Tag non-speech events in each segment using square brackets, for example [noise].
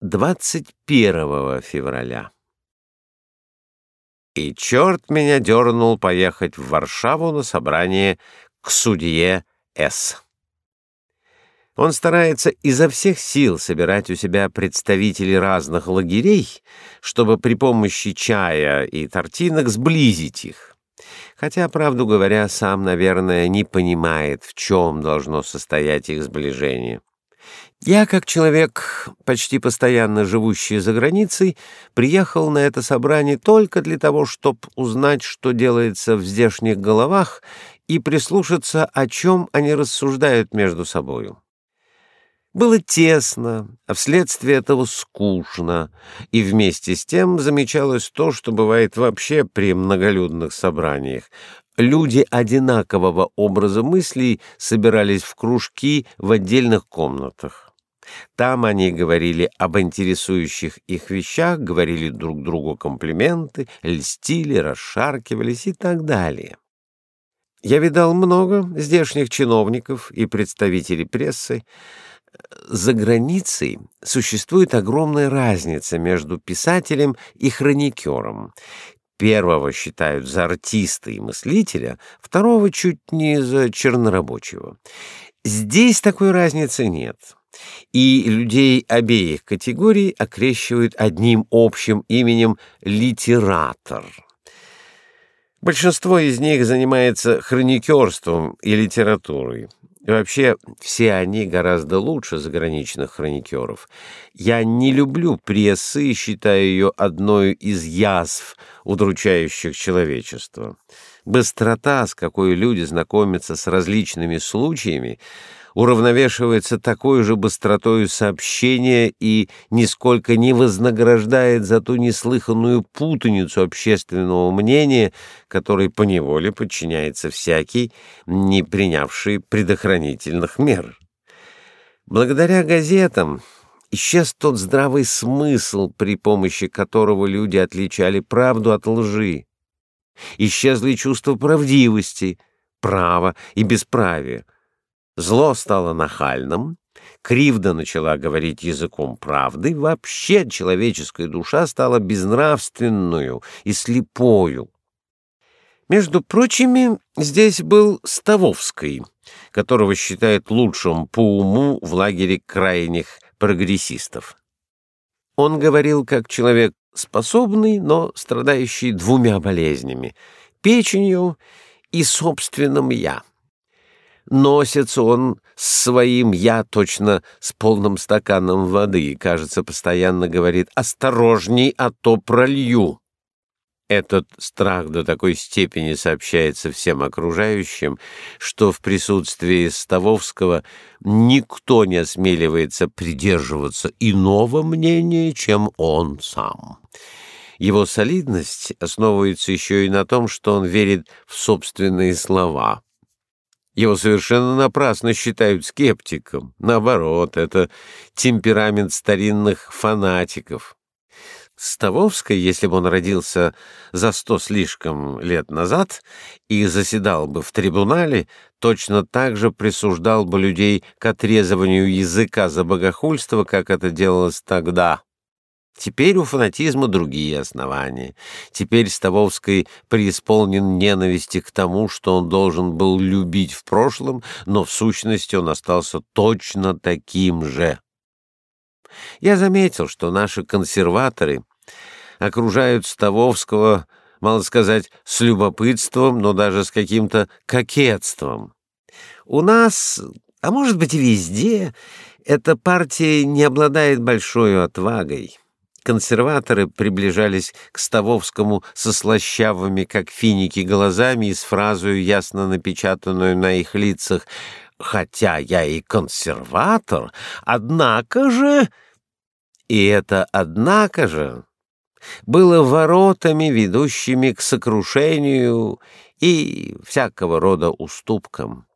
21 февраля. И черт меня дернул поехать в Варшаву на собрание к судье С. Он старается изо всех сил собирать у себя представителей разных лагерей, чтобы при помощи чая и тортинок сблизить их. Хотя, правду говоря, сам, наверное, не понимает, в чем должно состоять их сближение. Я, как человек, почти постоянно живущий за границей, приехал на это собрание только для того, чтобы узнать, что делается в здешних головах, и прислушаться, о чем они рассуждают между собою. Было тесно, а вследствие этого скучно, и вместе с тем замечалось то, что бывает вообще при многолюдных собраниях. Люди одинакового образа мыслей собирались в кружки в отдельных комнатах. Там они говорили об интересующих их вещах, говорили друг другу комплименты, льстили, расшаркивались и так далее. Я видал много здешних чиновников и представителей прессы. За границей существует огромная разница между писателем и хроникером. Первого считают за артиста и мыслителя, второго чуть не за чернорабочего. Здесь такой разницы нет и людей обеих категорий окрещивают одним общим именем литератор. Большинство из них занимается хроникерством и литературой. И вообще, все они гораздо лучше заграничных хроникеров. Я не люблю прессы и считаю ее одной из язв, удручающих человечество. Быстрота, с какой люди знакомятся с различными случаями, уравновешивается такой же быстротою сообщения и нисколько не вознаграждает за ту неслыханную путаницу общественного мнения, которой поневоле подчиняется всякий, не принявший предохранительных мер. Благодаря газетам исчез тот здравый смысл, при помощи которого люди отличали правду от лжи. Исчезли чувства правдивости, права и бесправия. Зло стало нахальным, кривда начала говорить языком правды, вообще человеческая душа стала безнравственную и слепою. Между прочими, здесь был Ставовский, которого считают лучшим по уму в лагере крайних прогрессистов. Он говорил как человек способный, но страдающий двумя болезнями — печенью и собственным «я». Носится он с своим «я» точно с полным стаканом воды и, кажется, постоянно говорит «осторожней, а то пролью». Этот страх до такой степени сообщается всем окружающим, что в присутствии Ставовского никто не осмеливается придерживаться иного мнения, чем он сам. Его солидность основывается еще и на том, что он верит в собственные слова — его совершенно напрасно считают скептиком. Наоборот, это темперамент старинных фанатиков. Ставовской, если бы он родился за сто слишком лет назад и заседал бы в трибунале, точно так же присуждал бы людей к отрезыванию языка за богохульство, как это делалось тогда. Теперь у фанатизма другие основания. Теперь Ставовский преисполнен ненависти к тому, что он должен был любить в прошлом, но в сущности он остался точно таким же. Я заметил, что наши консерваторы окружают Ставовского, мало сказать, с любопытством, но даже с каким-то кокетством. У нас, а может быть и везде, эта партия не обладает большой отвагой. Консерваторы приближались к Ставовскому со слащавыми, как финики, глазами и с фразою, ясно напечатанную на их лицах «Хотя я и консерватор, однако же...» И это «однако же» было воротами, ведущими к сокрушению и всякого рода уступкам.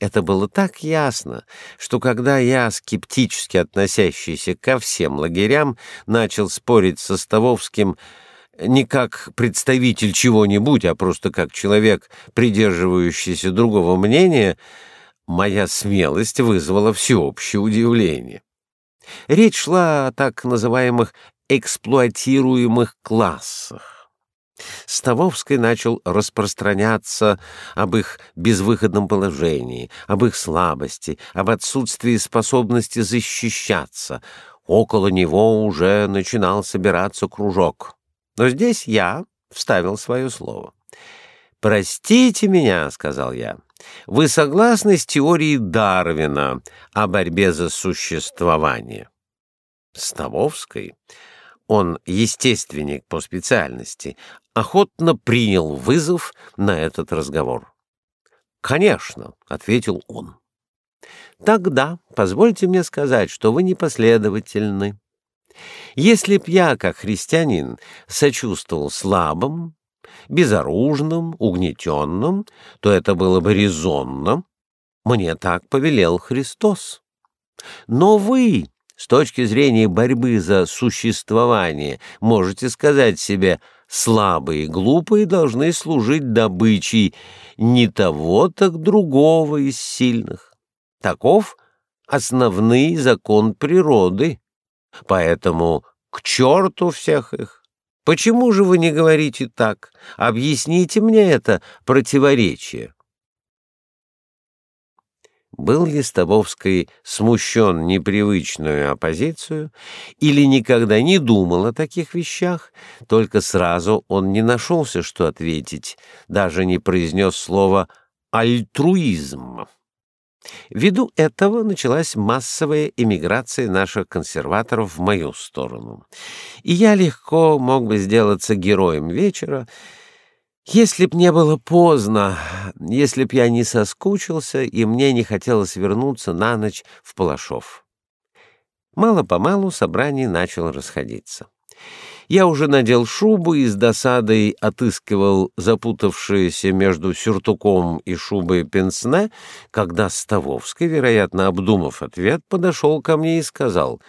Это было так ясно, что когда я, скептически относящийся ко всем лагерям, начал спорить со Ставовским не как представитель чего-нибудь, а просто как человек, придерживающийся другого мнения, моя смелость вызвала всеобщее удивление. Речь шла о так называемых эксплуатируемых классах. Ставовский начал распространяться об их безвыходном положении, об их слабости, об отсутствии способности защищаться. Около него уже начинал собираться кружок. Но здесь я вставил свое слово. «Простите меня», — сказал я, — «вы согласны с теорией Дарвина о борьбе за существование?» Ставовской он естественник по специальности, охотно принял вызов на этот разговор. «Конечно», — ответил он. «Тогда позвольте мне сказать, что вы непоследовательны. Если б я, как христианин, сочувствовал слабым, безоружным, угнетенным, то это было бы резонно. Мне так повелел Христос. Но вы, с точки зрения борьбы за существование, можете сказать себе «слабые и глупые должны служить добычей не того, так другого из сильных». Таков основный закон природы. Поэтому к черту всех их. Почему же вы не говорите так? Объясните мне это противоречие. Был ли Ставовский смущен непривычную оппозицию или никогда не думал о таких вещах, только сразу он не нашелся, что ответить, даже не произнес слово «альтруизм». Ввиду этого началась массовая эмиграция наших консерваторов в мою сторону. И я легко мог бы сделаться героем вечера, если б не было поздно, если б я не соскучился и мне не хотелось вернуться на ночь в Палашов. Мало-помалу собрание начало расходиться. Я уже надел шубу и с досадой отыскивал запутавшиеся между сюртуком и шубой пенсне, когда Ставовский, вероятно, обдумав ответ, подошел ко мне и сказал,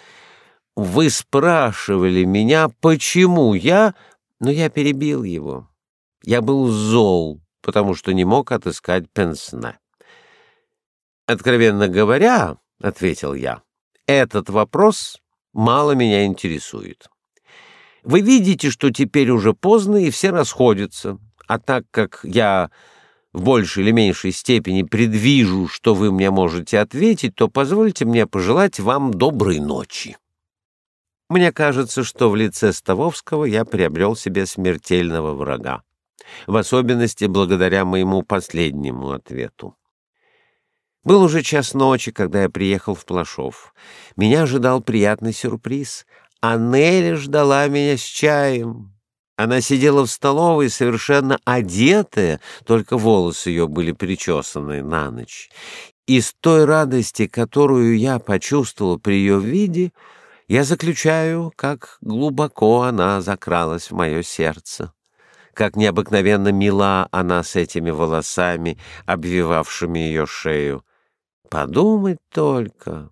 «Вы спрашивали меня, почему я...» Но я перебил его. Я был зол, потому что не мог отыскать пенсне. «Откровенно говоря, — ответил я, — этот вопрос мало меня интересует. Вы видите, что теперь уже поздно, и все расходятся, а так как я в большей или меньшей степени предвижу, что вы мне можете ответить, то позвольте мне пожелать вам доброй ночи». Мне кажется, что в лице Ставовского я приобрел себе смертельного врага в особенности благодаря моему последнему ответу. Был уже час ночи, когда я приехал в Плашов. Меня ожидал приятный сюрприз. Анеля ждала меня с чаем. Она сидела в столовой, совершенно одетая, только волосы ее были причесаны на ночь. И с той радости, которую я почувствовал при ее виде, я заключаю, как глубоко она закралась в мое сердце как необыкновенно мила она с этими волосами, обвивавшими ее шею. Подумать только,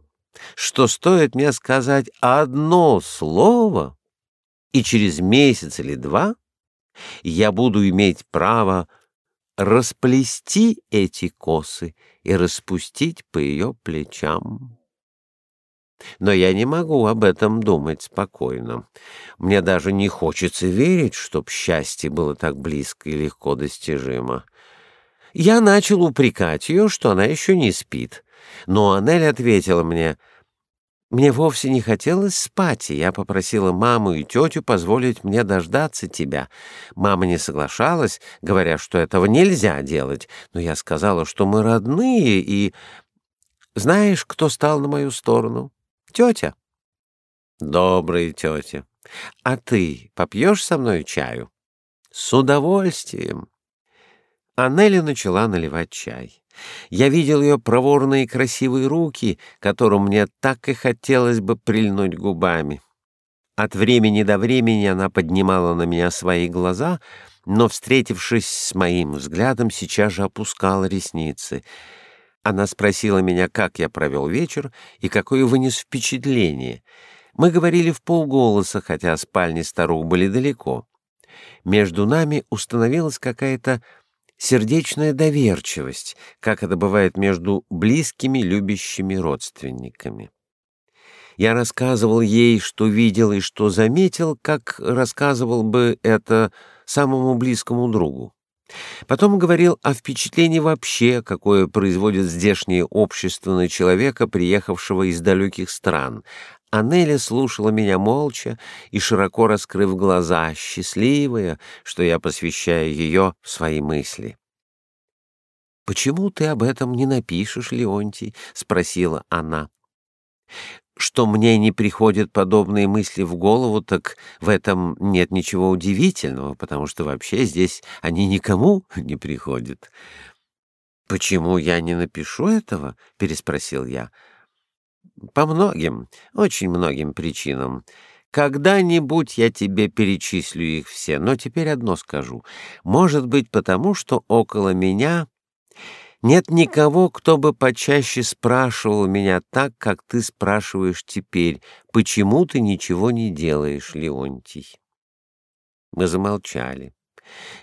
что стоит мне сказать одно слово, и через месяц или два я буду иметь право расплести эти косы и распустить по ее плечам. Но я не могу об этом думать спокойно. Мне даже не хочется верить, чтоб счастье было так близко и легко достижимо. Я начал упрекать ее, что она еще не спит. Но Анель ответила мне, «Мне вовсе не хотелось спать, и я попросила маму и тетю позволить мне дождаться тебя. Мама не соглашалась, говоря, что этого нельзя делать, но я сказала, что мы родные, и... Знаешь, кто стал на мою сторону?» Тетя. Добрая тетя. А ты попьешь со мной чаю? С удовольствием. Аннели начала наливать чай. Я видел ее проворные красивые руки, которым мне так и хотелось бы прильнуть губами. От времени до времени она поднимала на меня свои глаза, но, встретившись с моим взглядом, сейчас же опускала ресницы — она спросила меня, как я провел вечер и какое вынес впечатление. Мы говорили в полголоса, хотя спальни старух были далеко. Между нами установилась какая-то сердечная доверчивость, как это бывает между близкими любящими родственниками. Я рассказывал ей, что видел и что заметил, как рассказывал бы это самому близкому другу. Потом говорил о впечатлении вообще, какое производит здешнее общество на человека, приехавшего из далеких стран. А Нелли слушала меня молча и широко раскрыв глаза, счастливая, что я посвящаю ее в свои мысли. «Почему ты об этом не напишешь, Леонтий?» — спросила она. Что мне не приходят подобные мысли в голову, так в этом нет ничего удивительного, потому что вообще здесь они никому [laughs] не приходят. «Почему я не напишу этого?» — переспросил я. «По многим, очень многим причинам. Когда-нибудь я тебе перечислю их все, но теперь одно скажу. Может быть, потому что около меня нет никого, кто бы почаще спрашивал меня так, как ты спрашиваешь теперь, почему ты ничего не делаешь, Леонтий. Мы замолчали.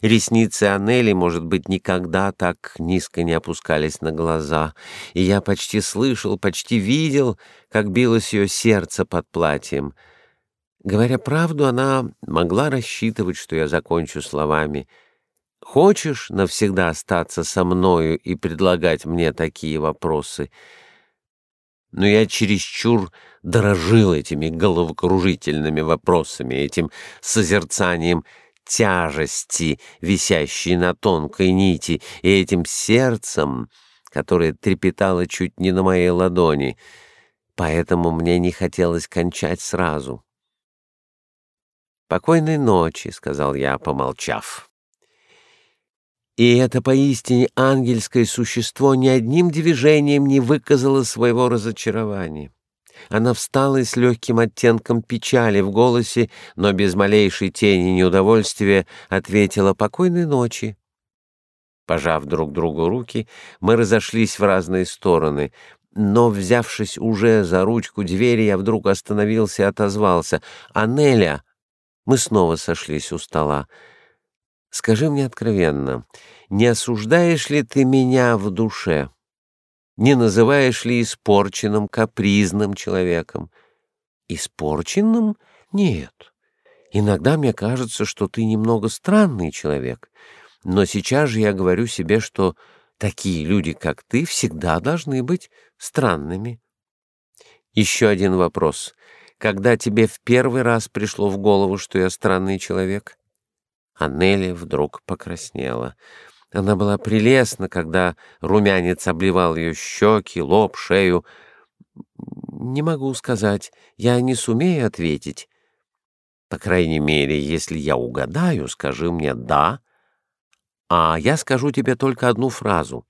Ресницы Анели, может быть, никогда так низко не опускались на глаза, и я почти слышал, почти видел, как билось ее сердце под платьем. Говоря правду, она могла рассчитывать, что я закончу словами — Хочешь навсегда остаться со мною и предлагать мне такие вопросы? Но я чересчур дорожил этими головокружительными вопросами, этим созерцанием тяжести, висящей на тонкой нити, и этим сердцем, которое трепетало чуть не на моей ладони. Поэтому мне не хотелось кончать сразу. «Покойной ночи», — сказал я, помолчав. И это поистине ангельское существо ни одним движением не выказало своего разочарования. Она встала с легким оттенком печали в голосе, но без малейшей тени неудовольствия ответила «Покойной ночи». Пожав друг другу руки, мы разошлись в разные стороны, но, взявшись уже за ручку двери, я вдруг остановился и отозвался «Анеля!» Мы снова сошлись у стола. Скажи мне откровенно, не осуждаешь ли ты меня в душе? Не называешь ли испорченным, капризным человеком? Испорченным? Нет. Иногда мне кажется, что ты немного странный человек. Но сейчас же я говорю себе, что такие люди, как ты, всегда должны быть странными. Еще один вопрос. Когда тебе в первый раз пришло в голову, что я странный человек? А Нелли вдруг покраснела. Она была прелестна, когда румянец обливал ее щеки, лоб, шею. «Не могу сказать. Я не сумею ответить. По крайней мере, если я угадаю, скажи мне «да», а я скажу тебе только одну фразу».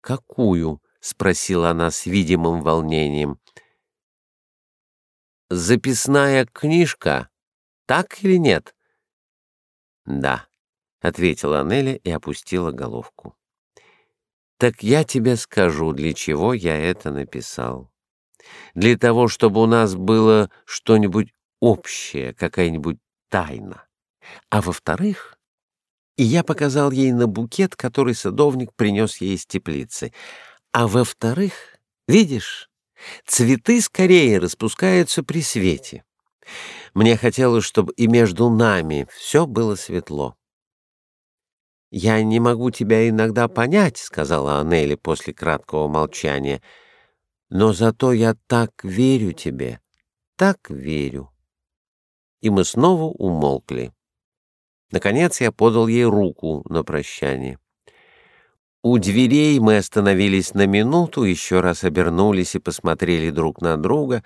«Какую?» — спросила она с видимым волнением. «Записная книжка, так или нет?» «Да», — ответила Нелли и опустила головку. «Так я тебе скажу, для чего я это написал. Для того, чтобы у нас было что-нибудь общее, какая-нибудь тайна. А во-вторых, и я показал ей на букет, который садовник принес ей из теплицы. А во-вторых, видишь, цветы скорее распускаются при свете. Мне хотелось, чтобы и между нами все было светло. «Я не могу тебя иногда понять», — сказала Анели после краткого молчания, «но зато я так верю тебе, так верю». И мы снова умолкли. Наконец я подал ей руку на прощание. У дверей мы остановились на минуту, еще раз обернулись и посмотрели друг на друга.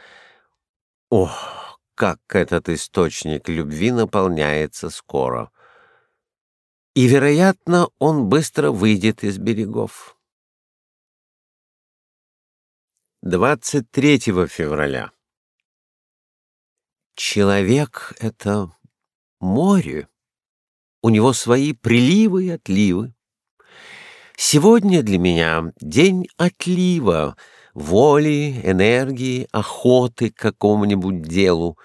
Ох! как этот источник любви наполняется скоро. И, вероятно, он быстро выйдет из берегов. 23 февраля. Человек — это море. У него свои приливы и отливы. Сегодня для меня день отлива — воли, энергии, охоты к какому-нибудь делу,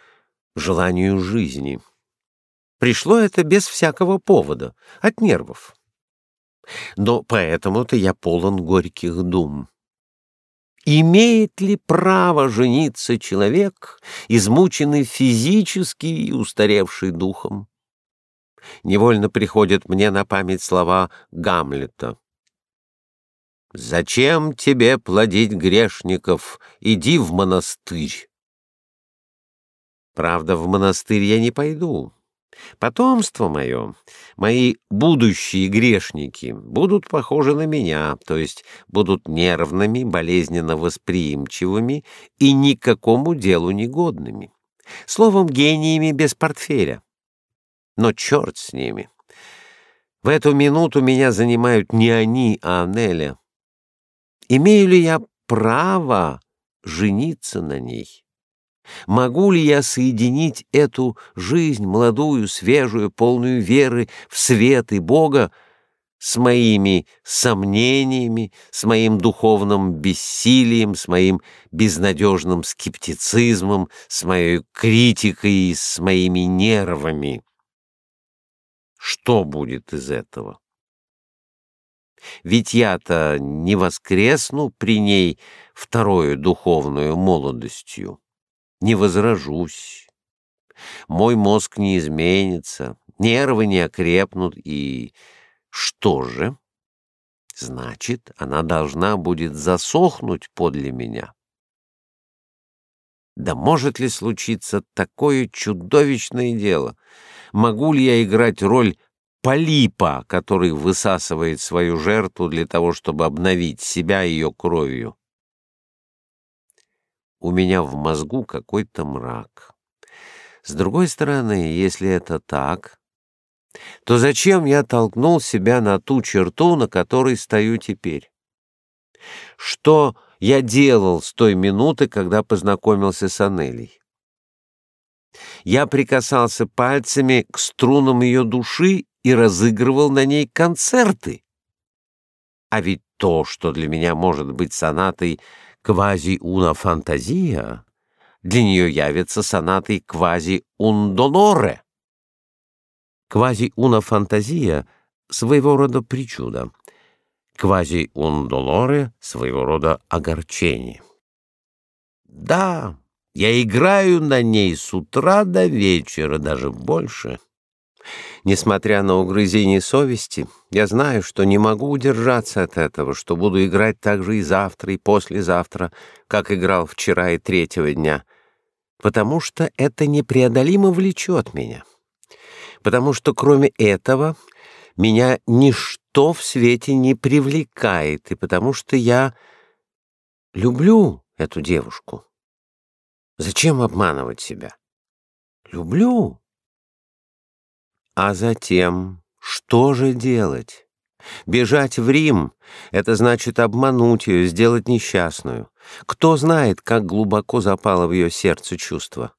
желанию жизни. Пришло это без всякого повода, от нервов. Но поэтому-то я полон горьких дум. Имеет ли право жениться человек, измученный физически и устаревший духом? Невольно приходят мне на память слова Гамлета. «Зачем тебе плодить грешников? Иди в монастырь». Правда, в монастырь я не пойду. Потомство мое, мои будущие грешники, будут похожи на меня, то есть будут нервными, болезненно восприимчивыми и никакому делу негодными. Словом, гениями без портфеля. Но черт с ними. В эту минуту меня занимают не они, а Анеля. Имею ли я право жениться на ней? Могу ли я соединить эту жизнь, молодую, свежую, полную веры в свет и Бога, с моими сомнениями, с моим духовным бессилием, с моим безнадежным скептицизмом, с моей критикой и с моими нервами? Что будет из этого? Ведь я-то не воскресну при ней вторую духовную молодостью не возражусь. Мой мозг не изменится, нервы не окрепнут, и что же? Значит, она должна будет засохнуть подле меня. Да может ли случиться такое чудовищное дело? Могу ли я играть роль полипа, который высасывает свою жертву для того, чтобы обновить себя ее кровью? У меня в мозгу какой-то мрак. С другой стороны, если это так, то зачем я толкнул себя на ту черту, на которой стою теперь? Что я делал с той минуты, когда познакомился с Анелей? Я прикасался пальцами к струнам ее души и разыгрывал на ней концерты. А ведь то, что для меня может быть сонатой квази-уна фантазия для нее явится сонатой квази-ун долоре. Квази-уна фантазия — своего рода причуда. Квази-ун долоре — своего рода огорчение. Да, я играю на ней с утра до вечера, даже больше. Несмотря на угрызение совести, я знаю, что не могу удержаться от этого, что буду играть так же и завтра, и послезавтра, как играл вчера и третьего дня, потому что это непреодолимо влечет меня. Потому что кроме этого меня ничто в свете не привлекает, и потому что я люблю эту девушку. Зачем обманывать себя? Люблю. А затем что же делать? Бежать в Рим — это значит обмануть ее, сделать несчастную. Кто знает, как глубоко запало в ее сердце чувство.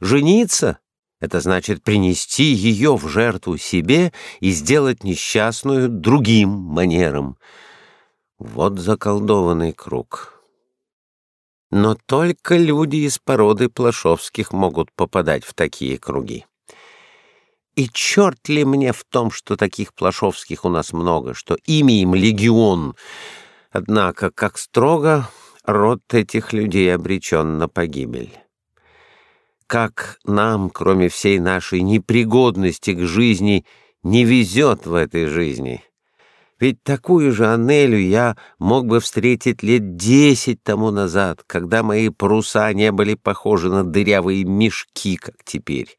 Жениться — это значит принести ее в жертву себе и сделать несчастную другим манером. Вот заколдованный круг. Но только люди из породы Плашовских могут попадать в такие круги. И черт ли мне в том, что таких плашовских у нас много, что имя им легион. Однако, как строго, род этих людей обречен на погибель. Как нам, кроме всей нашей непригодности к жизни, не везет в этой жизни. Ведь такую же Анелю я мог бы встретить лет десять тому назад, когда мои паруса не были похожи на дырявые мешки, как теперь.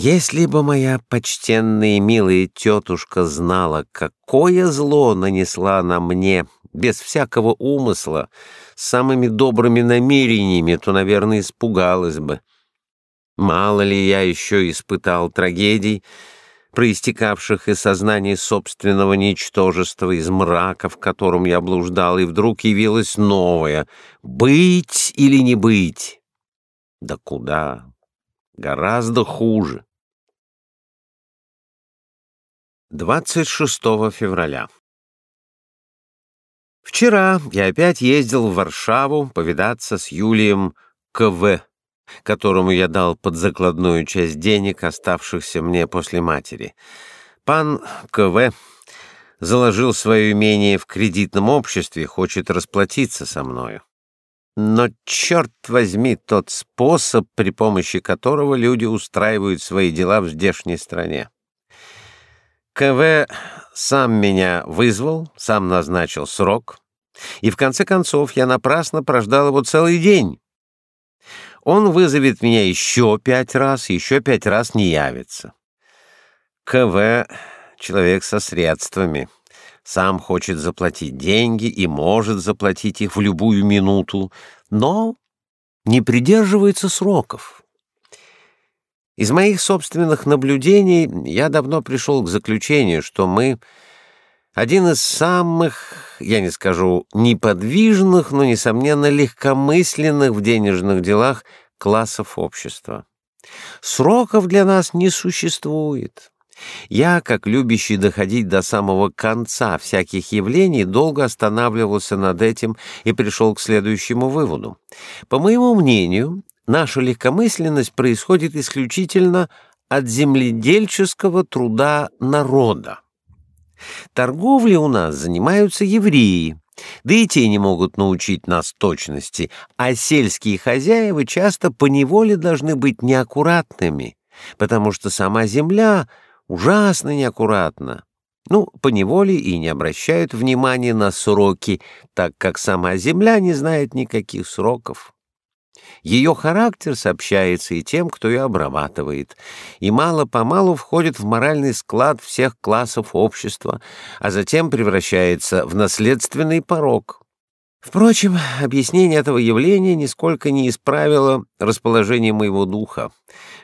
Если бы моя почтенная и милая тетушка знала, какое зло нанесла она мне, без всякого умысла, с самыми добрыми намерениями, то, наверное, испугалась бы. Мало ли я еще испытал трагедий, проистекавших из сознания собственного ничтожества, из мрака, в котором я блуждал, и вдруг явилось новое — быть или не быть. Да куда? Гораздо хуже. 26 февраля. Вчера я опять ездил в Варшаву повидаться с Юлием КВ, которому я дал под закладную часть денег, оставшихся мне после матери. Пан КВ заложил свое имение в кредитном обществе хочет расплатиться со мною. Но черт возьми тот способ, при помощи которого люди устраивают свои дела в здешней стране. КВ сам меня вызвал, сам назначил срок, и в конце концов я напрасно прождал его целый день. Он вызовет меня еще пять раз, еще пять раз не явится. КВ — человек со средствами, сам хочет заплатить деньги и может заплатить их в любую минуту, но не придерживается сроков. Из моих собственных наблюдений я давно пришел к заключению, что мы один из самых, я не скажу неподвижных, но, несомненно, легкомысленных в денежных делах классов общества. Сроков для нас не существует. Я, как любящий доходить до самого конца всяких явлений, долго останавливался над этим и пришел к следующему выводу. По моему мнению, наша легкомысленность происходит исключительно от земледельческого труда народа. Торговлей у нас занимаются евреи, да и те не могут научить нас точности, а сельские хозяева часто поневоле должны быть неаккуратными, потому что сама земля ужасно неаккуратна. Ну, поневоле и не обращают внимания на сроки, так как сама земля не знает никаких сроков. Ее характер сообщается и тем, кто ее обрабатывает, и мало-помалу входит в моральный склад всех классов общества, а затем превращается в наследственный порог. Впрочем, объяснение этого явления нисколько не исправило расположение моего духа,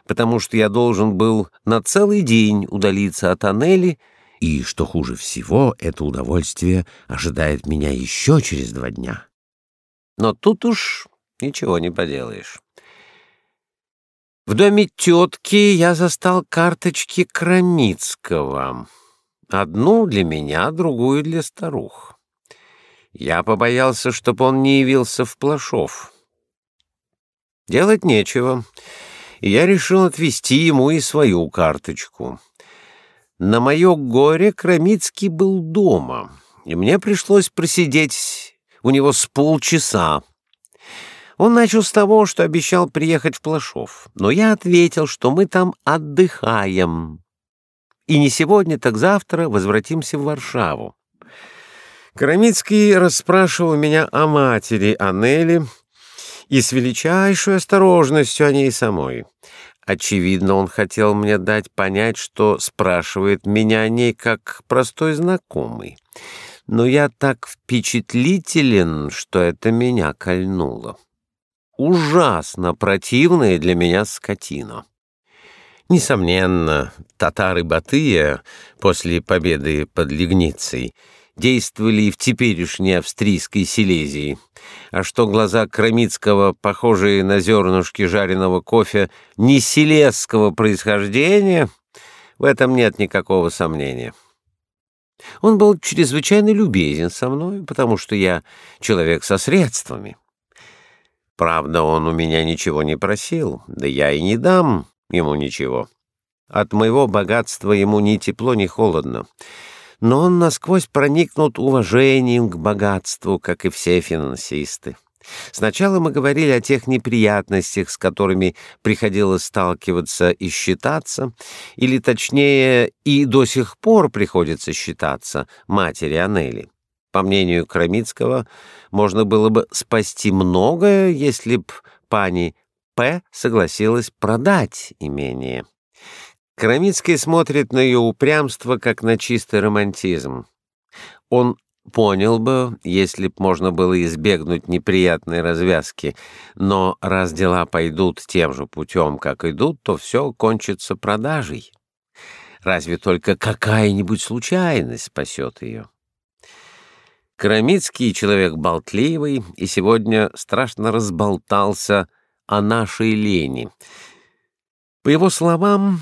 потому что я должен был на целый день удалиться от Анели, и, что хуже всего, это удовольствие ожидает меня еще через два дня. Но тут уж Ничего не поделаешь. В доме тетки я застал карточки Крамицкого. Одну для меня, другую для старух. Я побоялся, чтоб он не явился в Плашов. Делать нечего, и я решил отвезти ему и свою карточку. На мое горе Крамицкий был дома, и мне пришлось просидеть у него с полчаса, он начал с того, что обещал приехать в Плашов, но я ответил, что мы там отдыхаем. И не сегодня, так завтра возвратимся в Варшаву. Карамицкий расспрашивал меня о матери Анели и с величайшей осторожностью о ней самой. Очевидно, он хотел мне дать понять, что спрашивает меня о ней как простой знакомый. Но я так впечатлителен, что это меня кольнуло ужасно противная для меня скотина. Несомненно, татары Батыя после победы под Лигницей действовали и в теперешней австрийской Силезии, а что глаза Крамицкого, похожие на зернышки жареного кофе, не силезского происхождения, в этом нет никакого сомнения. Он был чрезвычайно любезен со мной, потому что я человек со средствами. Правда, он у меня ничего не просил, да я и не дам ему ничего. От моего богатства ему ни тепло, ни холодно. Но он насквозь проникнут уважением к богатству, как и все финансисты. Сначала мы говорили о тех неприятностях, с которыми приходилось сталкиваться и считаться, или, точнее, и до сих пор приходится считаться матери Анели. По мнению Крамицкого, можно было бы спасти многое, если б пани П. согласилась продать имение. Крамицкий смотрит на ее упрямство, как на чистый романтизм. Он понял бы, если б можно было избегнуть неприятной развязки, но раз дела пойдут тем же путем, как идут, то все кончится продажей. Разве только какая-нибудь случайность спасет ее? Карамицкий человек болтливый и сегодня страшно разболтался о нашей лени. По его словам,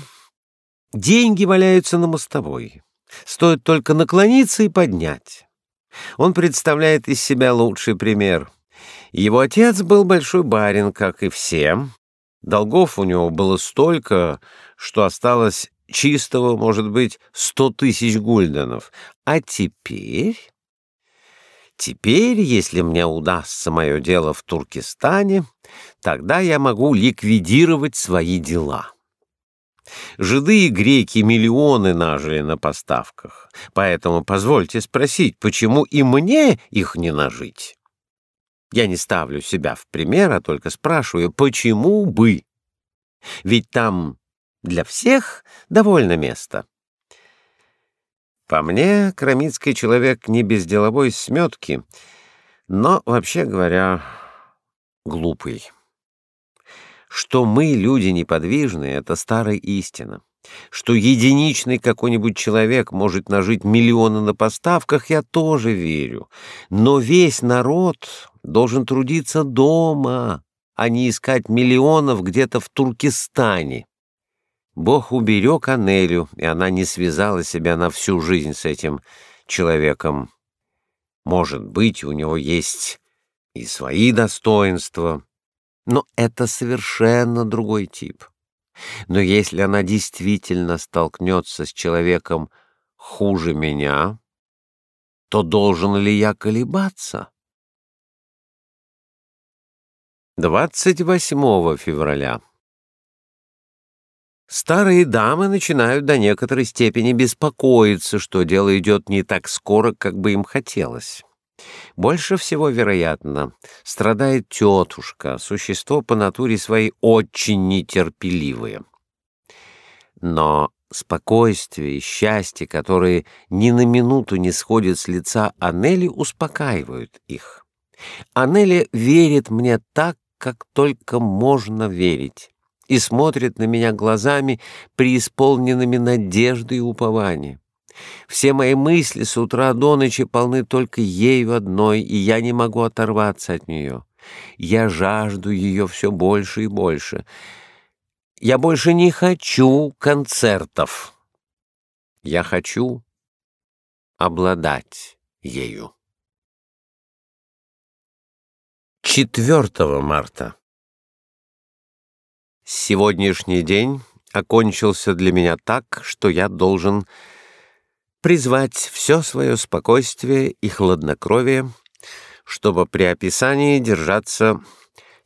деньги валяются на мостовой. Стоит только наклониться и поднять. Он представляет из себя лучший пример. Его отец был большой барин, как и все. Долгов у него было столько, что осталось чистого, может быть, сто тысяч гульденов. А теперь... Теперь, если мне удастся мое дело в Туркестане, тогда я могу ликвидировать свои дела. Жиды и греки миллионы нажили на поставках, поэтому позвольте спросить, почему и мне их не нажить? Я не ставлю себя в пример, а только спрашиваю, почему бы? Ведь там для всех довольно места. По мне, Крамицкий человек не без деловой сметки, но, вообще говоря, глупый. Что мы, люди неподвижные, — это старая истина. Что единичный какой-нибудь человек может нажить миллионы на поставках, я тоже верю. Но весь народ должен трудиться дома, а не искать миллионов где-то в Туркестане. Бог уберег Анелю, и она не связала себя на всю жизнь с этим человеком. Может быть, у него есть и свои достоинства, но это совершенно другой тип. Но если она действительно столкнется с человеком хуже меня, то должен ли я колебаться? 28 февраля Старые дамы начинают до некоторой степени беспокоиться, что дело идет не так скоро, как бы им хотелось. Больше всего, вероятно, страдает тетушка, существо по натуре своей очень нетерпеливое. Но спокойствие и счастье, которые ни на минуту не сходят с лица Анели, успокаивают их. Анели верит мне так, как только можно верить и смотрит на меня глазами, преисполненными надежды и упования. Все мои мысли с утра до ночи полны только ею одной, и я не могу оторваться от нее. Я жажду ее все больше и больше. Я больше не хочу концертов. Я хочу обладать ею. 4 марта. Сегодняшний день окончился для меня так, что я должен призвать все свое спокойствие и хладнокровие, чтобы при описании держаться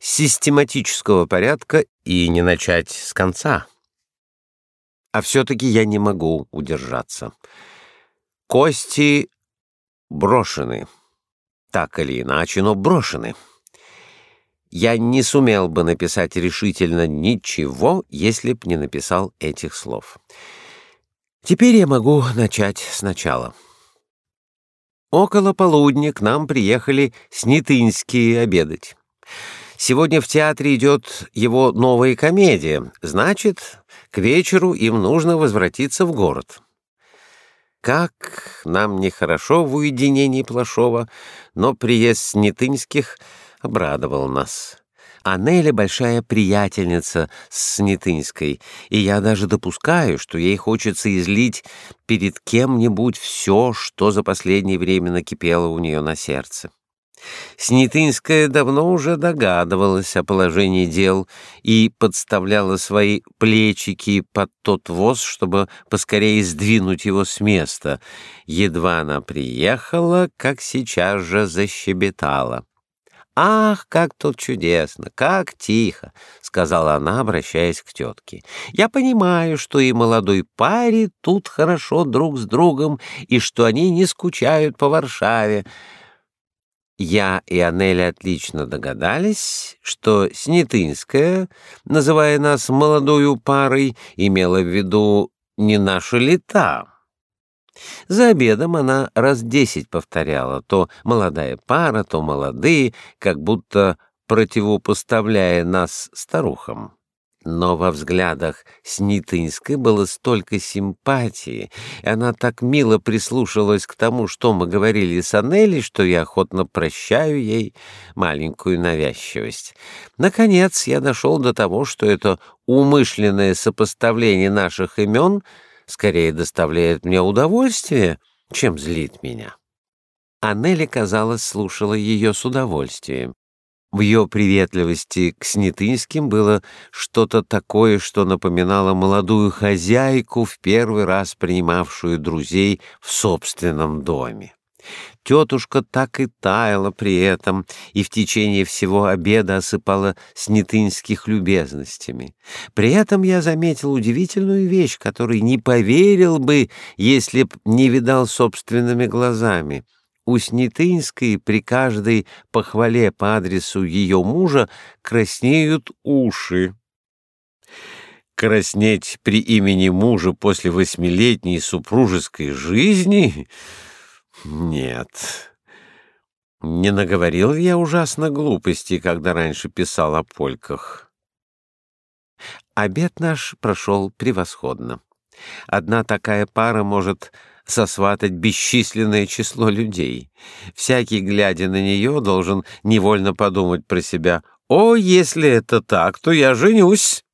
систематического порядка и не начать с конца. А все-таки я не могу удержаться. Кости брошены. Так или иначе, но брошены я не сумел бы написать решительно ничего, если б не написал этих слов. Теперь я могу начать сначала. Около полудня к нам приехали снитынские обедать. Сегодня в театре идет его новая комедия, значит, к вечеру им нужно возвратиться в город. Как нам нехорошо в уединении Плашова, но приезд Снитынских — обрадовал нас. А Нелли большая приятельница с Снятынской, и я даже допускаю, что ей хочется излить перед кем-нибудь все, что за последнее время накипело у нее на сердце. Снятынская давно уже догадывалась о положении дел и подставляла свои плечики под тот воз, чтобы поскорее сдвинуть его с места. Едва она приехала, как сейчас же защебетала. «Ах, как тут чудесно, как тихо!» — сказала она, обращаясь к тетке. «Я понимаю, что и молодой паре тут хорошо друг с другом, и что они не скучают по Варшаве». Я и Анеля отлично догадались, что Снятынская, называя нас молодою парой, имела в виду не наши лета, за обедом она раз десять повторяла то молодая пара, то молодые, как будто противопоставляя нас старухам. Но во взглядах Снитынской было столько симпатии, и она так мило прислушалась к тому, что мы говорили с Анелли, что я охотно прощаю ей маленькую навязчивость. Наконец я дошел до того, что это умышленное сопоставление наших имен — скорее доставляет мне удовольствие, чем злит меня. Аннели, казалось, слушала ее с удовольствием. В ее приветливости к Снятынским было что-то такое, что напоминало молодую хозяйку, в первый раз принимавшую друзей в собственном доме. Тетушка так и таяла при этом и в течение всего обеда осыпала Снятынских любезностями. При этом я заметил удивительную вещь, которой не поверил бы, если б не видал собственными глазами — у Снятынской при каждой похвале по адресу ее мужа краснеют уши. Краснеть при имени мужа после восьмилетней супружеской жизни? Нет. Не наговорил я ужасно глупостей, когда раньше писал о польках. Обед наш прошел превосходно. Одна такая пара может сосватать бесчисленное число людей. Всякий, глядя на нее, должен невольно подумать про себя «О, если это так, то я женюсь!»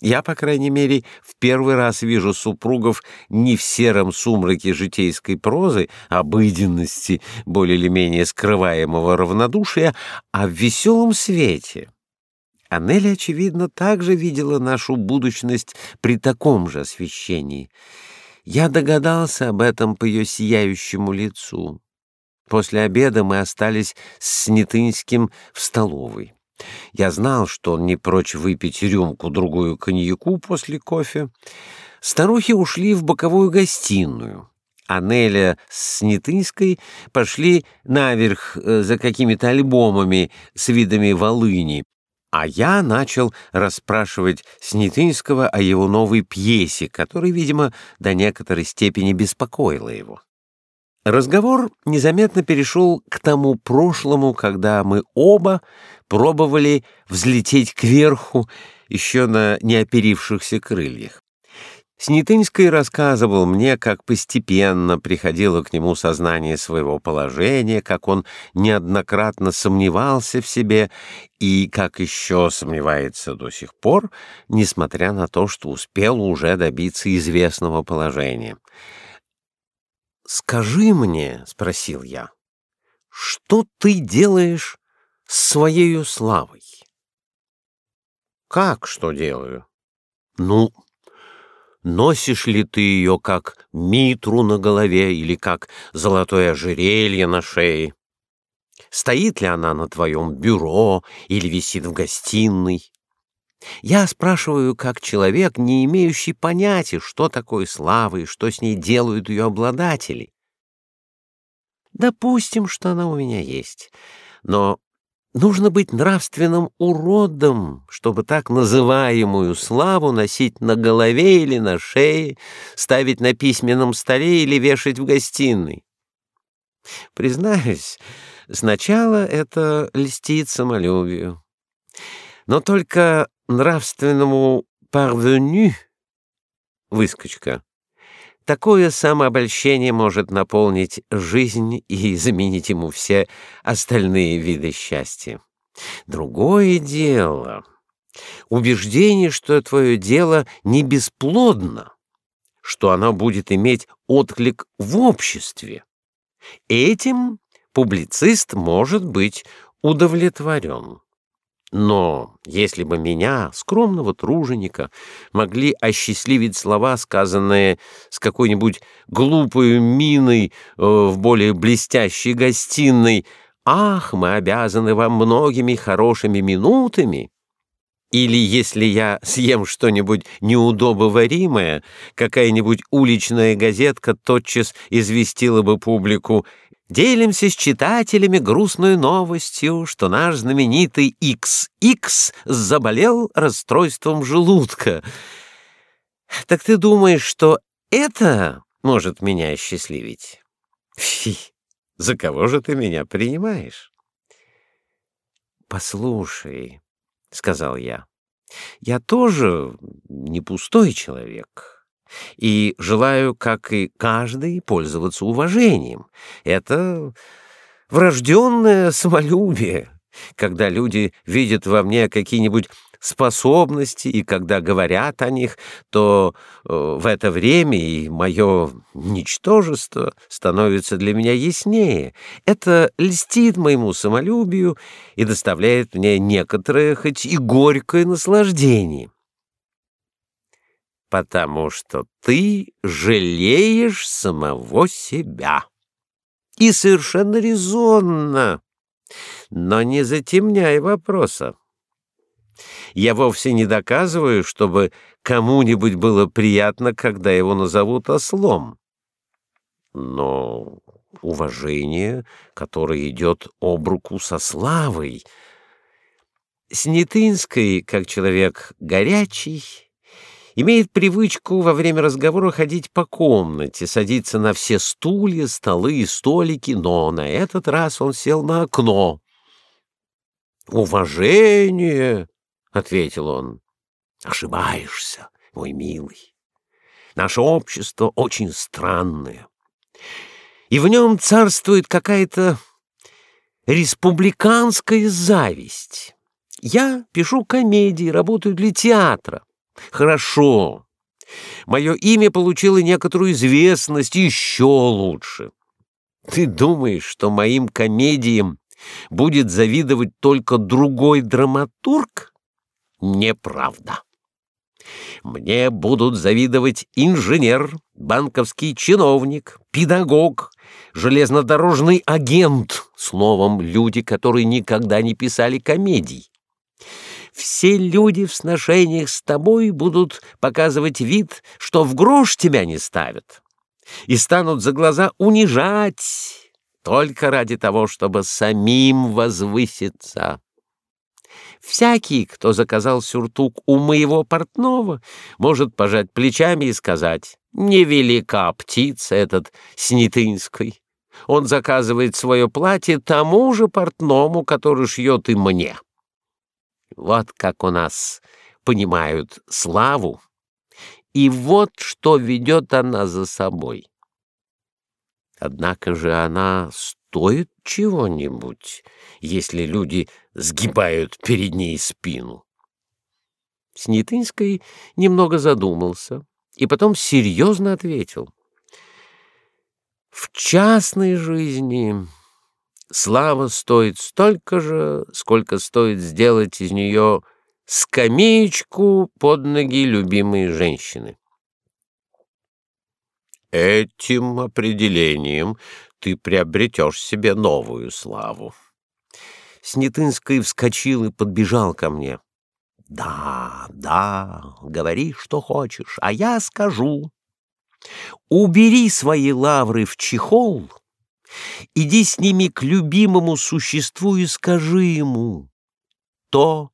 Я, по крайней мере, в первый раз вижу супругов не в сером сумраке житейской прозы, обыденности, более или менее скрываемого равнодушия, а в веселом свете. Аннели, очевидно, также видела нашу будущность при таком же освещении — я догадался об этом по ее сияющему лицу. После обеда мы остались с Снятынским в столовой. Я знал, что он не прочь выпить рюмку-другую коньяку после кофе. Старухи ушли в боковую гостиную. а Неля с Снятынской пошли наверх э, за какими-то альбомами с видами волыни, а я начал расспрашивать Снятынского о его новой пьесе, которая, видимо, до некоторой степени беспокоила его. Разговор незаметно перешел к тому прошлому, когда мы оба пробовали взлететь кверху еще на неоперившихся крыльях. Снятынский рассказывал мне, как постепенно приходило к нему сознание своего положения, как он неоднократно сомневался в себе и как еще сомневается до сих пор, несмотря на то, что успел уже добиться известного положения. «Скажи мне, — спросил я, — что ты делаешь с своей славой?» «Как что делаю?» «Ну, — Носишь ли ты ее как митру на голове или как золотое ожерелье на шее? Стоит ли она на твоем бюро или висит в гостиной? Я спрашиваю как человек, не имеющий понятия, что такое слава и что с ней делают ее обладатели. Допустим, что она у меня есть, но Нужно быть нравственным уродом, чтобы так называемую славу носить на голове или на шее, ставить на письменном столе или вешать в гостиной. Признаюсь, сначала это льстит самолюбию. Но только нравственному парвеню выскочка Такое самообольщение может наполнить жизнь и заменить ему все остальные виды счастья. Другое дело — убеждение, что твое дело не бесплодно, что оно будет иметь отклик в обществе. Этим публицист может быть удовлетворен. Но если бы меня, скромного труженика, могли осчастливить слова, сказанные с какой-нибудь глупой миной э, в более блестящей гостиной, «Ах, мы обязаны вам многими хорошими минутами», или если я съем что-нибудь неудобоваримое, какая-нибудь уличная газетка тотчас известила бы публику Делимся с читателями грустной новостью, что наш знаменитый XX заболел расстройством желудка. Так ты думаешь, что это может меня счастливить? Фи, за кого же ты меня принимаешь? Послушай, — сказал я, — я тоже не пустой человек и желаю, как и каждый, пользоваться уважением. Это врожденное самолюбие, когда люди видят во мне какие-нибудь способности, и когда говорят о них, то э, в это время и мое ничтожество становится для меня яснее. Это льстит моему самолюбию и доставляет мне некоторое, хоть и горькое наслаждение. Потому что ты жалеешь самого себя. И совершенно резонно. Но не затемняй вопроса. Я вовсе не доказываю, чтобы кому-нибудь было приятно, когда его назовут ослом. Но уважение, которое идет об руку со славой. Снятынский, как человек горячий, имеет привычку во время разговора ходить по комнате, садиться на все стулья, столы и столики, но на этот раз он сел на окно. «Уважение!» — ответил он. «Ошибаешься, мой милый. Наше общество очень странное, и в нем царствует какая-то республиканская зависть. Я пишу комедии, работаю для театра. Хорошо. Мое имя получило некоторую известность, еще лучше. Ты думаешь, что моим комедиям будет завидовать только другой драматург? Неправда. Мне будут завидовать инженер, банковский чиновник, педагог, железнодорожный агент, словом, люди, которые никогда не писали комедий все люди в сношениях с тобой будут показывать вид, что в грош тебя не ставят, и станут за глаза унижать только ради того, чтобы самим возвыситься. Всякий, кто заказал сюртук у моего портного, может пожать плечами и сказать, «Невелика птица этот Снятынской. Он заказывает свое платье тому же портному, который шьет и мне». Вот как у нас понимают славу, и вот что ведет она за собой. Однако же она стоит чего-нибудь, если люди сгибают перед ней спину. Снятынский немного задумался и потом серьезно ответил. В частной жизни слава стоит столько же, сколько стоит сделать из нее скамеечку под ноги любимой женщины. Этим определением ты приобретешь себе новую славу. Снятынский вскочил и подбежал ко мне. Да, да, говори, что хочешь, а я скажу. Убери свои лавры в чехол Иди с ними к любимому существу и скажи ему то,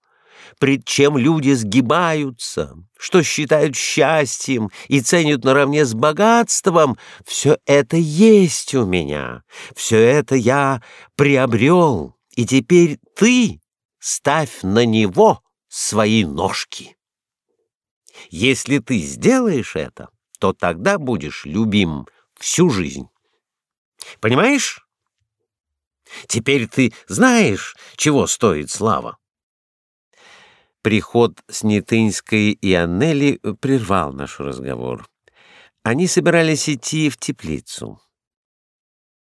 пред чем люди сгибаются, что считают счастьем и ценят наравне с богатством, все это есть у меня, все это я приобрел, и теперь ты ставь на него свои ножки. Если ты сделаешь это, то тогда будешь любим всю жизнь. Понимаешь? Теперь ты знаешь, чего стоит слава. Приход Снятынской и Аннели прервал наш разговор. Они собирались идти в теплицу.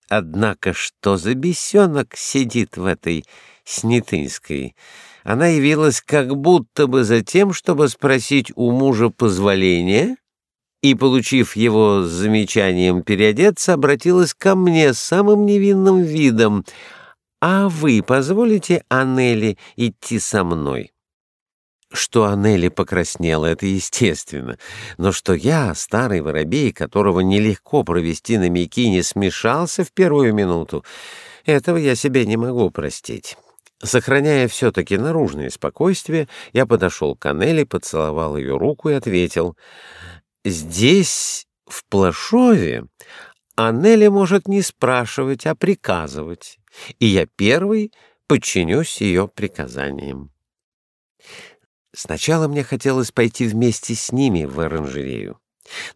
Однако что за бесенок сидит в этой Снятынской? Она явилась как будто бы за тем, чтобы спросить у мужа позволения и, получив его замечанием переодеться, обратилась ко мне с самым невинным видом. «А вы позволите Анели идти со мной?» Что Анели покраснела, это естественно, но что я, старый воробей, которого нелегко провести на Микине, смешался в первую минуту, этого я себе не могу простить. Сохраняя все-таки наружное спокойствие, я подошел к Анели, поцеловал ее руку и ответил — Здесь, в Плашове, Аннели может не спрашивать, а приказывать, и я первый подчинюсь ее приказаниям. Сначала мне хотелось пойти вместе с ними в оранжерею.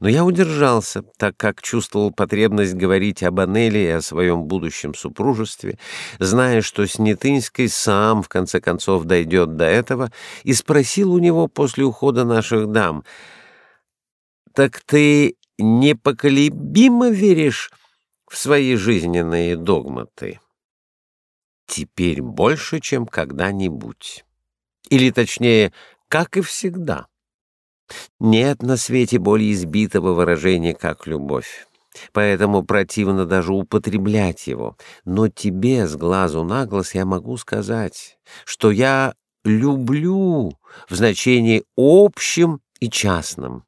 Но я удержался, так как чувствовал потребность говорить об Анеле и о своем будущем супружестве, зная, что Снятынский сам, в конце концов, дойдет до этого, и спросил у него после ухода наших дам, «Так ты непоколебимо веришь в свои жизненные догматы?» «Теперь больше, чем когда-нибудь. Или, точнее, как и всегда». Нет на свете более избитого выражения, как любовь. Поэтому противно даже употреблять его. Но тебе с глазу на глаз я могу сказать, что я люблю в значении общем и частном.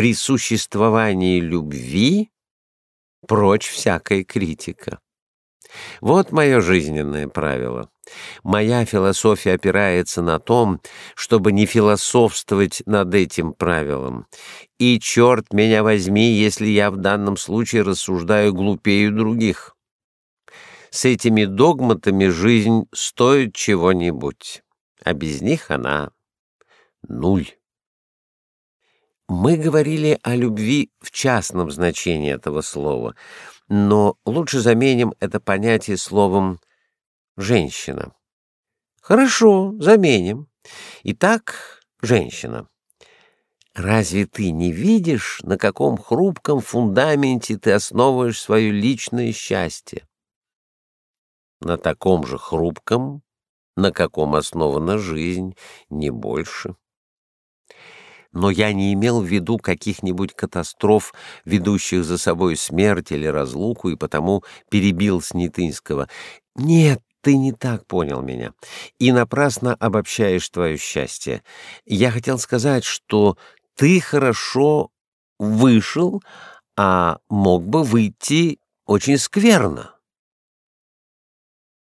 При существовании любви прочь всякая критика. Вот мое жизненное правило. Моя философия опирается на том, чтобы не философствовать над этим правилом. И черт меня возьми, если я в данном случае рассуждаю глупее других. С этими догматами жизнь стоит чего-нибудь, а без них она нуль. Мы говорили о любви в частном значении этого слова, но лучше заменим это понятие словом женщина. Хорошо, заменим. Итак, женщина. Разве ты не видишь, на каком хрупком фундаменте ты основываешь свое личное счастье? На таком же хрупком, на каком основана жизнь, не больше. Но я не имел в виду каких-нибудь катастроф, ведущих за собой смерть или разлуку, и потому перебил Снятынского. Нет, ты не так понял меня и напрасно обобщаешь твое счастье. Я хотел сказать, что ты хорошо вышел, а мог бы выйти очень скверно.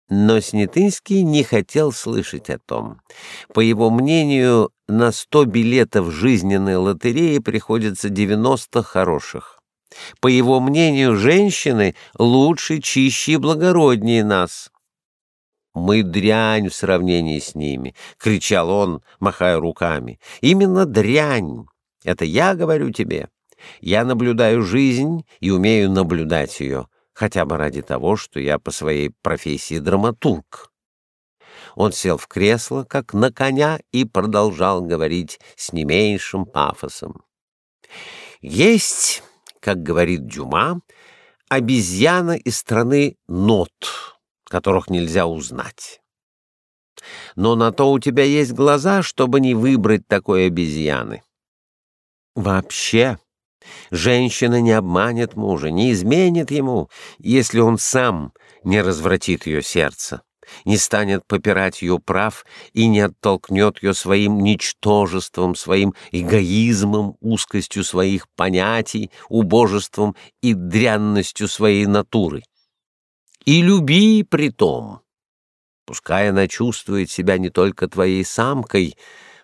Но Снятынский не хотел слышать о том. По его мнению, на сто билетов жизненной лотереи приходится девяносто хороших. По его мнению, женщины лучше, чище и благороднее нас. «Мы дрянь в сравнении с ними!» — кричал он, махая руками. «Именно дрянь! Это я говорю тебе. Я наблюдаю жизнь и умею наблюдать ее, хотя бы ради того, что я по своей профессии драматург». Он сел в кресло, как на коня, и продолжал говорить с не меньшим пафосом. «Есть, как говорит Дюма, обезьяна из страны Нот» которых нельзя узнать. Но на то у тебя есть глаза, чтобы не выбрать такой обезьяны. Вообще, женщина не обманет мужа, не изменит ему, если он сам не развратит ее сердце, не станет попирать ее прав и не оттолкнет ее своим ничтожеством, своим эгоизмом, узкостью своих понятий, убожеством и дрянностью своей натуры. И люби при том. Пускай она чувствует себя не только твоей самкой,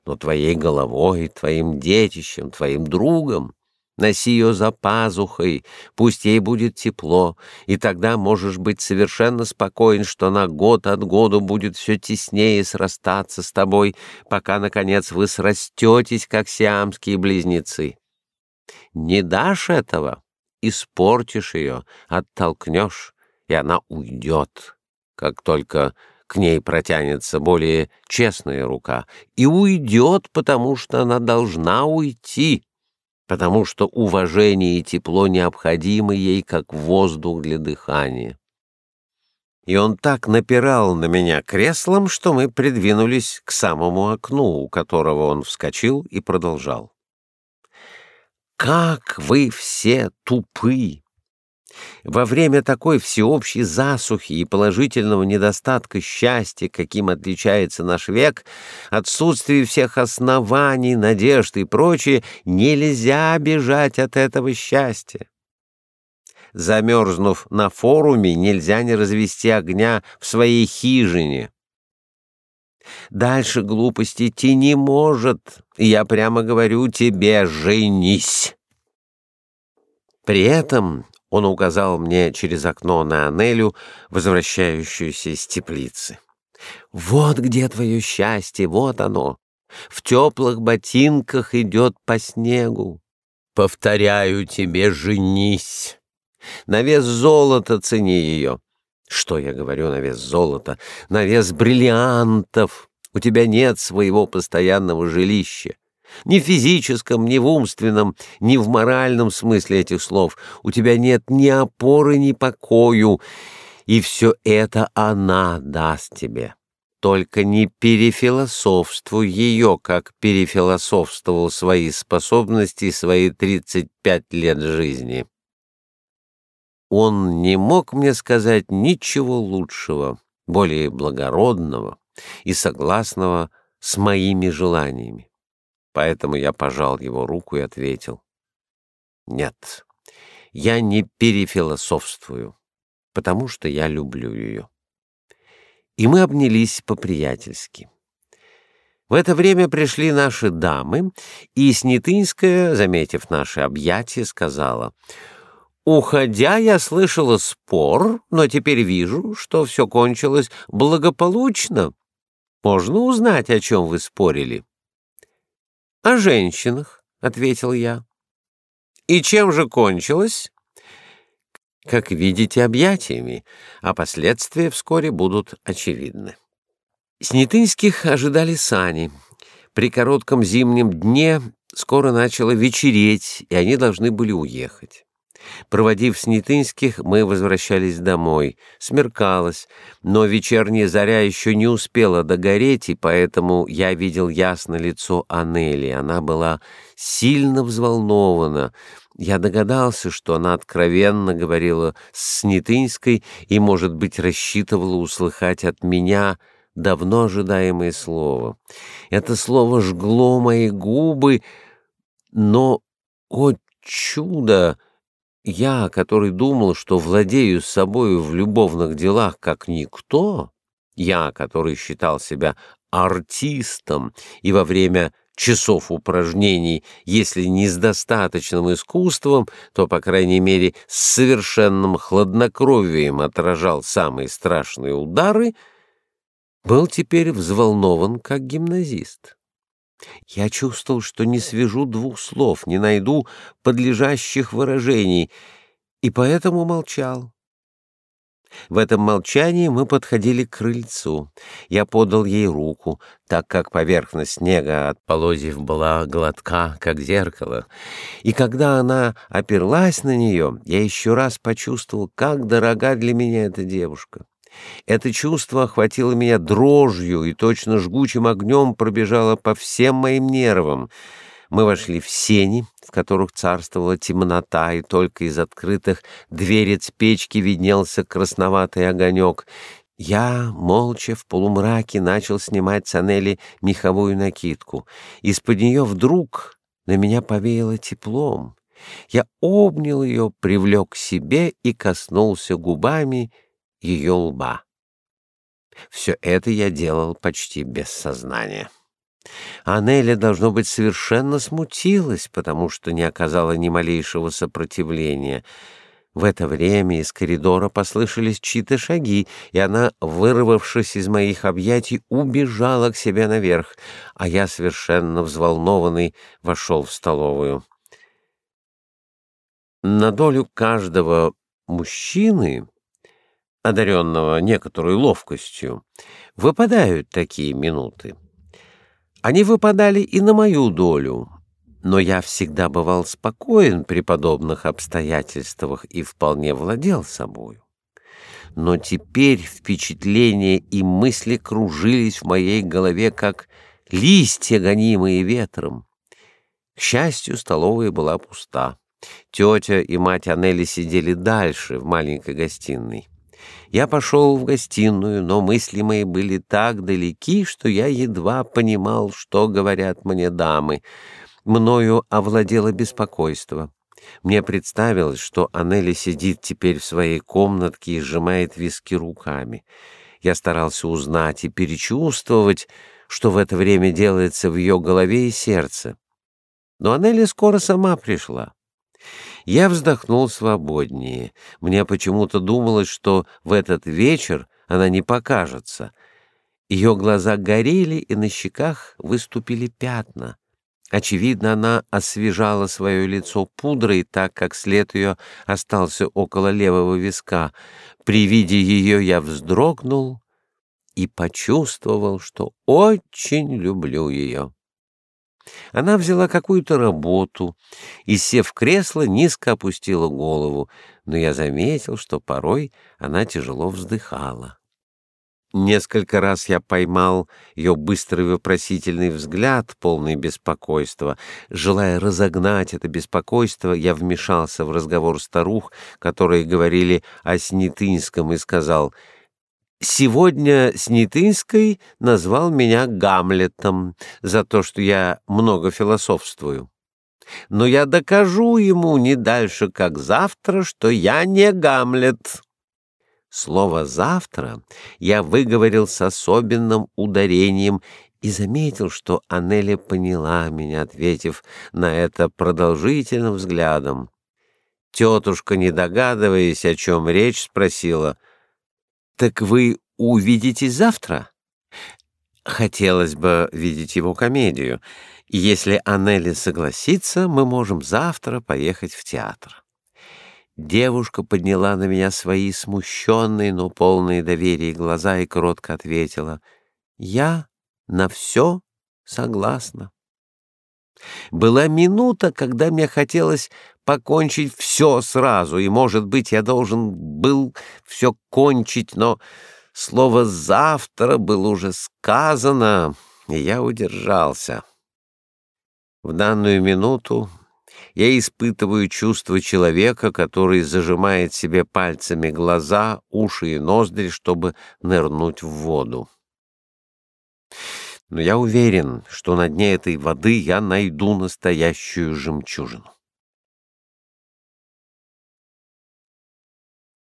но твоей головой, твоим детищем, твоим другом. Носи ее за пазухой, пусть ей будет тепло, и тогда можешь быть совершенно спокоен, что она год от года будет все теснее срастаться с тобой, пока, наконец, вы срастетесь, как сиамские близнецы. Не дашь этого — испортишь ее, оттолкнешь, и она уйдет, как только к ней протянется более честная рука, и уйдет, потому что она должна уйти, потому что уважение и тепло необходимы ей, как воздух для дыхания. И он так напирал на меня креслом, что мы придвинулись к самому окну, у которого он вскочил и продолжал. «Как вы все тупы! Во время такой всеобщей засухи и положительного недостатка счастья, каким отличается наш век, отсутствие всех оснований, надежд и прочее, нельзя бежать от этого счастья. Замерзнув на форуме, нельзя не развести огня в своей хижине. Дальше глупости идти не может, я прямо говорю тебе, женись. При этом он указал мне через окно на Анелю, возвращающуюся из теплицы. «Вот где твое счастье, вот оно! В теплых ботинках идет по снегу. Повторяю тебе, женись. На вес золота цени ее. Что я говорю на вес золота? На вес бриллиантов. У тебя нет своего постоянного жилища. Ни в физическом, ни в умственном, ни в моральном смысле этих слов. У тебя нет ни опоры, ни покою. И все это она даст тебе. Только не перефилософствуй ее, как перефилософствовал свои способности свои 35 лет жизни. Он не мог мне сказать ничего лучшего, более благородного и согласного с моими желаниями. Поэтому я пожал его руку и ответил. Нет, я не перефилософствую, потому что я люблю ее и мы обнялись по-приятельски. В это время пришли наши дамы, и Снятынская, заметив наши объятия, сказала, «Уходя, я слышала спор, но теперь вижу, что все кончилось благополучно. Можно узнать, о чем вы спорили?» «О женщинах», — ответил я. «И чем же кончилось?» как видите, объятиями, а последствия вскоре будут очевидны. Снятынских ожидали сани. При коротком зимнем дне скоро начало вечереть, и они должны были уехать. Проводив Снятынских, мы возвращались домой. Смеркалось, но вечерняя заря еще не успела догореть, и поэтому я видел ясно лицо Анели. Она была сильно взволнована, я догадался, что она откровенно говорила с Снятынской и, может быть, рассчитывала услыхать от меня давно ожидаемое слово. Это слово жгло мои губы, но, о чудо! Я, который думал, что владею собою в любовных делах как никто, я, который считал себя артистом и во время часов упражнений, если не с достаточным искусством, то, по крайней мере, с совершенным хладнокровием отражал самые страшные удары, был теперь взволнован как гимназист. Я чувствовал, что не свяжу двух слов, не найду подлежащих выражений, и поэтому молчал. В этом молчании мы подходили к крыльцу. Я подал ей руку, так как поверхность снега от полозьев была гладка, как зеркало. И когда она оперлась на нее, я еще раз почувствовал, как дорога для меня эта девушка. Это чувство охватило меня дрожью и точно жгучим огнем пробежало по всем моим нервам. Мы вошли в сени, в которых царствовала темнота, и только из открытых дверец печки виднелся красноватый огонек. Я, молча, в полумраке, начал снимать с Анели меховую накидку. Из-под нее вдруг на меня повеяло теплом. Я обнял ее, привлек к себе и коснулся губами ее лба. Все это я делал почти без сознания. Анеля, должно быть, совершенно смутилась, потому что не оказала ни малейшего сопротивления. В это время из коридора послышались чьи-то шаги, и она, вырвавшись из моих объятий, убежала к себе наверх, а я, совершенно взволнованный, вошел в столовую. На долю каждого мужчины, одаренного некоторой ловкостью, выпадают такие минуты. Они выпадали и на мою долю, но я всегда бывал спокоен при подобных обстоятельствах и вполне владел собою. Но теперь впечатления и мысли кружились в моей голове, как листья, гонимые ветром. К счастью, столовая была пуста. Тетя и мать Анели сидели дальше, в маленькой гостиной. Я пошел в гостиную, но мысли мои были так далеки, что я едва понимал, что говорят мне дамы. Мною овладело беспокойство. Мне представилось, что Анели сидит теперь в своей комнатке и сжимает виски руками. Я старался узнать и перечувствовать, что в это время делается в ее голове и сердце. Но Анели скоро сама пришла. Я вздохнул свободнее. Мне почему-то думалось, что в этот вечер она не покажется. Ее глаза горели, и на щеках выступили пятна. Очевидно, она освежала свое лицо пудрой, так как след ее остался около левого виска. При виде ее я вздрогнул и почувствовал, что очень люблю ее. Она взяла какую-то работу и, сев в кресло, низко опустила голову, но я заметил, что порой она тяжело вздыхала. Несколько раз я поймал ее быстрый вопросительный взгляд, полный беспокойства. Желая разогнать это беспокойство, я вмешался в разговор старух, которые говорили о Снятынском, и сказал — Сегодня Снятынский назвал меня Гамлетом за то, что я много философствую. Но я докажу ему не дальше, как завтра, что я не Гамлет. Слово «завтра» я выговорил с особенным ударением и заметил, что Анеля поняла меня, ответив на это продолжительным взглядом. Тетушка, не догадываясь, о чем речь, спросила — так вы увидите завтра? Хотелось бы видеть его комедию. Если Аннели согласится, мы можем завтра поехать в театр. Девушка подняла на меня свои смущенные, но полные доверия глаза и кротко ответила: "Я на все согласна". Была минута, когда мне хотелось покончить все сразу, и, может быть, я должен был все кончить, но слово «завтра» было уже сказано, и я удержался. В данную минуту я испытываю чувство человека, который зажимает себе пальцами глаза, уши и ноздри, чтобы нырнуть в воду. Но я уверен, что на дне этой воды я найду настоящую жемчужину.